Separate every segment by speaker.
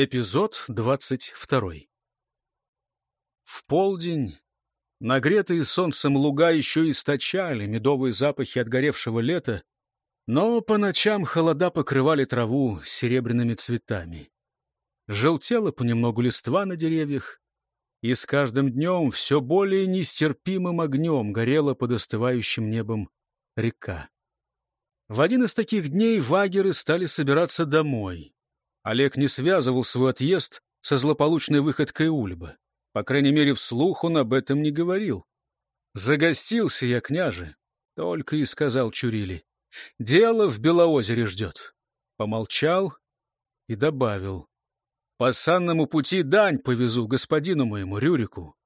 Speaker 1: Эпизод двадцать второй. В полдень нагретые солнцем луга еще источали медовые запахи отгоревшего лета, но по ночам холода покрывали траву серебряными цветами. Желтела понемногу листва на деревьях, и с каждым днем все более нестерпимым огнем горела под остывающим небом река. В один из таких дней вагеры стали собираться домой. Олег не связывал свой отъезд со злополучной выходкой Ульба. По крайней мере, вслух он об этом не говорил. «Загостился я, княже», — только и сказал Чурили. «Дело в Белоозере ждет». Помолчал и добавил. «По санному пути дань повезу господину моему Рюрику».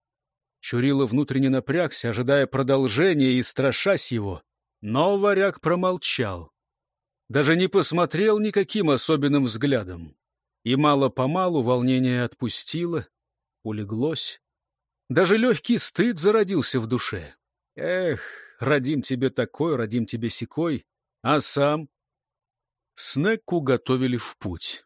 Speaker 1: Чурила внутренне напрягся, ожидая продолжения и страшась его, но варяг промолчал даже не посмотрел никаким особенным взглядом. И мало-помалу волнение отпустило, улеглось. Даже легкий стыд зародился в душе. Эх, родим тебе такой, родим тебе сякой, а сам... Снеку готовили в путь.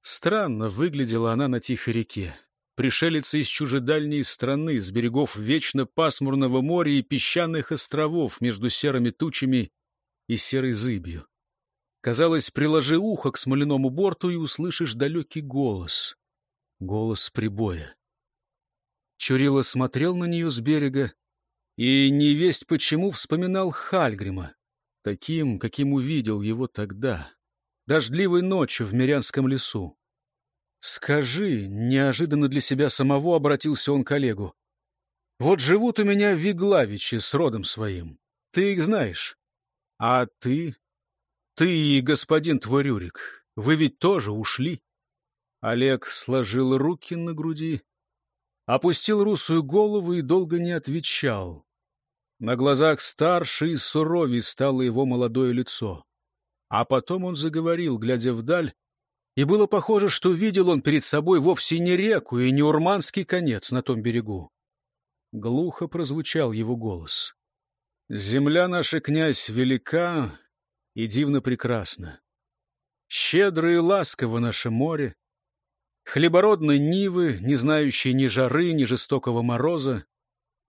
Speaker 1: Странно выглядела она на тихой реке. Пришелица из чужедальней страны, с берегов вечно пасмурного моря и песчаных островов между серыми тучами и серой зыбью. Казалось, приложи ухо к смоляному борту и услышишь далекий голос. Голос прибоя. Чурила смотрел на нее с берега и невесть почему вспоминал Хальгрима, таким, каким увидел его тогда, дождливой ночью в Мирянском лесу. «Скажи», — неожиданно для себя самого обратился он к Олегу, «вот живут у меня Виглавичи с родом своим, ты их знаешь, а ты ты и господин твой вы ведь тоже ушли. Олег сложил руки на груди, опустил русую голову и долго не отвечал. На глазах старше и суровей стало его молодое лицо. А потом он заговорил, глядя вдаль, и было похоже, что видел он перед собой вовсе не реку и не урманский конец на том берегу. Глухо прозвучал его голос. «Земля наша, князь, велика, и дивно прекрасно. Щедро и ласково наше море, хлебородные нивы, не знающие ни жары, ни жестокого мороза,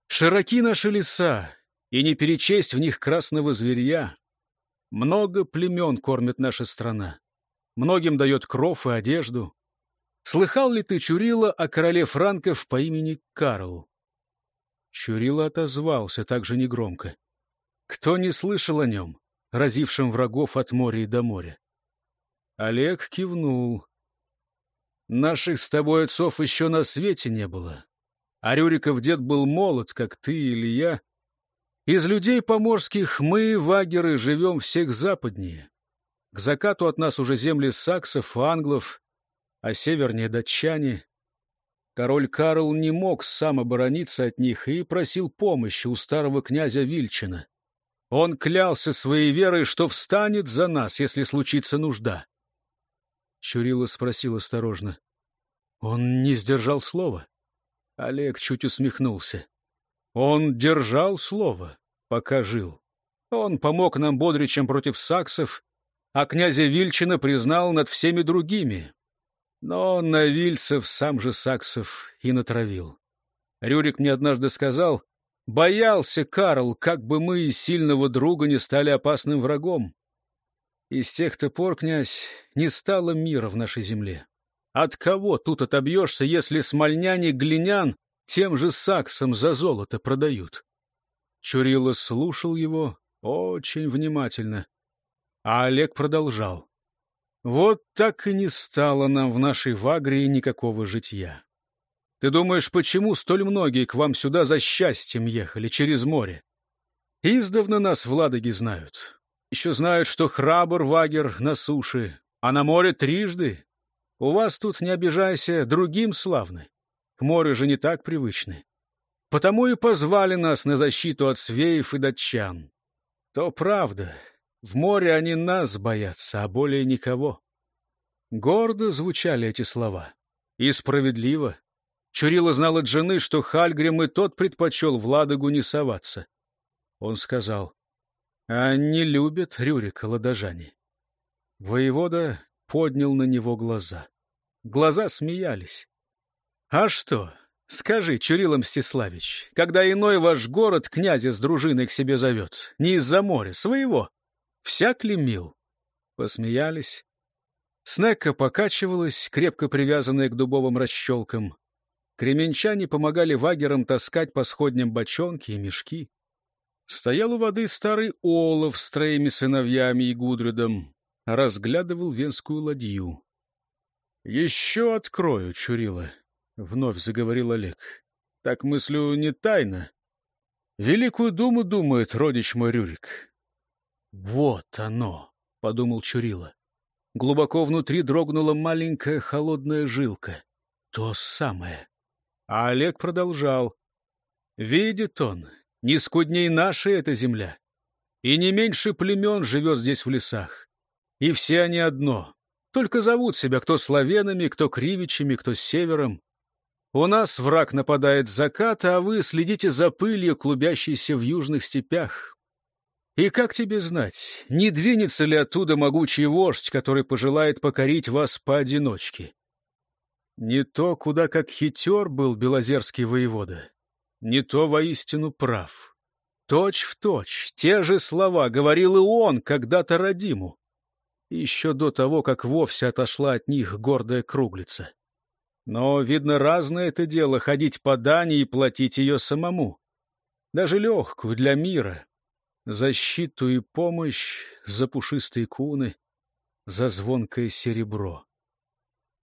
Speaker 1: широки наши леса, и не перечесть в них красного зверья. Много племен кормит наша страна, многим дает кров и одежду. Слыхал ли ты, Чурила, о короле франков по имени Карл? Чурила отозвался так же негромко. Кто не слышал о нем? Разившим врагов от моря и до моря. Олег кивнул. «Наших с тобой отцов еще на свете не было. А Рюриков дед был молод, как ты или я. Из людей поморских мы, вагеры, живем всех западнее. К закату от нас уже земли саксов, англов, а севернее датчане. Король Карл не мог сам оборониться от них и просил помощи у старого князя Вильчина. Он клялся своей верой, что встанет за нас, если случится нужда. Чурила спросил осторожно. Он не сдержал слова. Олег чуть усмехнулся. Он держал слово, пока жил. Он помог нам бодричам против саксов, а князя Вильчина признал над всеми другими. Но на Вильцев сам же саксов и натравил. Рюрик мне однажды сказал, Боялся Карл, как бы мы из сильного друга не стали опасным врагом. И с тех-то пор, князь, не стало мира в нашей земле. От кого тут отобьешься, если смольняне глинян тем же саксом за золото продают? Чурила слушал его очень внимательно. А Олег продолжал. Вот так и не стало нам в нашей Вагрии никакого житья. Ты думаешь, почему столь многие к вам сюда за счастьем ехали через море? Издавна нас в Ладоге знают. Еще знают, что храбр Вагер на суше, а на море трижды. У вас тут, не обижайся, другим славны. К морю же не так привычны. Потому и позвали нас на защиту от свеев и датчан. То правда, в море они нас боятся, а более никого. Гордо звучали эти слова. И справедливо. Чурила знал от жены, что Хальгрим и тот предпочел в Ладогу не соваться. Он сказал, не любят Рюрика ладожане. Воевода поднял на него глаза. глаза смеялись. «А что? Скажи, Чурила Мстиславич, когда иной ваш город князя с дружиной к себе зовет, не из-за моря, своего, всяк ли мил?» Посмеялись. Снекка покачивалась, крепко привязанная к дубовым расщелкам. Кременчане помогали вагерам таскать по сходням бочонки и мешки. Стоял у воды старый олов с троими сыновьями и гудридом, разглядывал венскую ладью. — Еще открою, Чурила, — вновь заговорил Олег. — Так мыслю не тайно. Великую думу думает родич мой Рюрик. — Вот оно, — подумал Чурила. Глубоко внутри дрогнула маленькая холодная жилка. То самое. А Олег продолжал. Видит он, не скудней наша эта земля. И не меньше племен живет здесь в лесах. И все они одно. Только зовут себя кто славянами, кто кривичами, кто севером. У нас враг нападает с заката, а вы следите за пылью, клубящейся в южных степях. И как тебе знать, не двинется ли оттуда могучий вождь, который пожелает покорить вас поодиночке? Не то, куда как хитер был белозерский воевода не то воистину прав. Точь в точь, те же слова говорил и он когда-то родиму. Еще до того, как вовсе отошла от них гордая круглица. Но, видно, разное это дело — ходить по дани и платить ее самому. Даже легкую для мира. Защиту и помощь за пушистые куны, за звонкое серебро.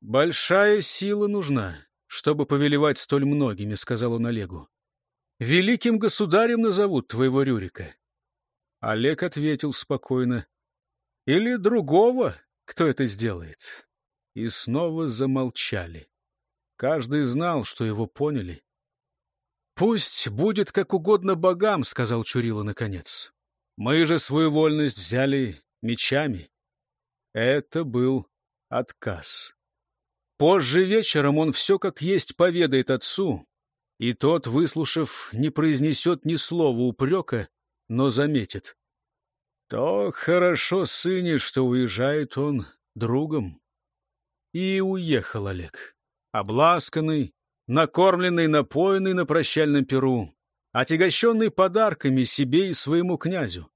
Speaker 1: «Большая сила нужна, чтобы повелевать столь многими», — сказал он Олегу. Великим государем назовут твоего Рюрика. Олег ответил спокойно. Или другого, кто это сделает. И снова замолчали. Каждый знал, что его поняли. «Пусть будет как угодно богам», — сказал Чурила наконец. «Мы же свою вольность взяли мечами». Это был отказ. Позже вечером он все как есть поведает отцу, и тот, выслушав, не произнесет ни слова упрека, но заметит. То хорошо сыне, что уезжает он другом. И уехал Олег, обласканный, накормленный, напоенный на прощальном перу, отягощенный подарками себе и своему князю.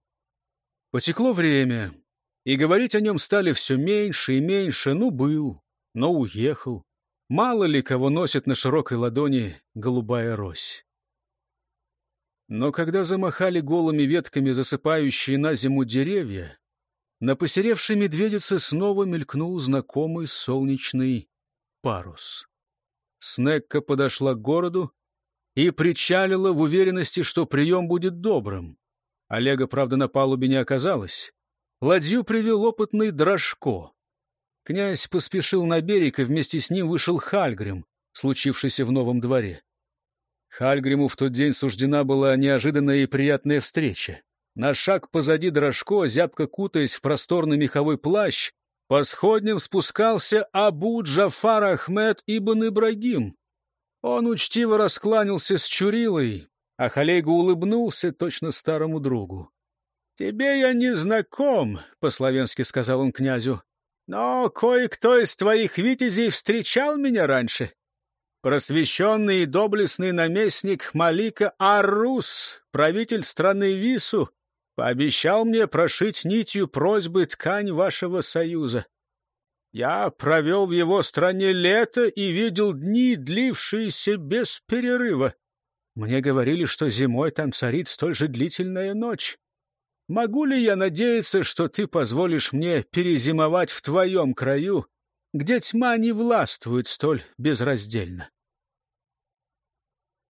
Speaker 1: Потекло время, и говорить о нем стали все меньше и меньше. Ну, был, но уехал. Мало ли кого носит на широкой ладони голубая рось. Но когда замахали голыми ветками засыпающие на зиму деревья, на посеревшей медведице снова мелькнул знакомый солнечный парус. Снекка подошла к городу и причалила в уверенности, что прием будет добрым. Олега, правда, на палубе не оказалось. Ладью привел опытный Дрожко. Князь поспешил на берег, и вместе с ним вышел Хальгрим, случившийся в новом дворе. Хальгриму в тот день суждена была неожиданная и приятная встреча. На шаг позади Дрожко, зябко кутаясь в просторный меховой плащ, по сходням спускался Абу Джафар Ахмед Ибн Ибрагим. Он учтиво раскланялся с Чурилой, а Халейгу улыбнулся точно старому другу. — Тебе я не знаком, — по-словенски сказал он князю. Но кое-кто из твоих витязей встречал меня раньше. Просвещенный и доблестный наместник Малика Аррус, правитель страны Вису, пообещал мне прошить нитью просьбы ткань вашего союза. Я провел в его стране лето и видел дни, длившиеся без перерыва. Мне говорили, что зимой там царит столь же длительная ночь. Могу ли я надеяться, что ты позволишь мне перезимовать в твоем краю, где тьма не властвует столь безраздельно?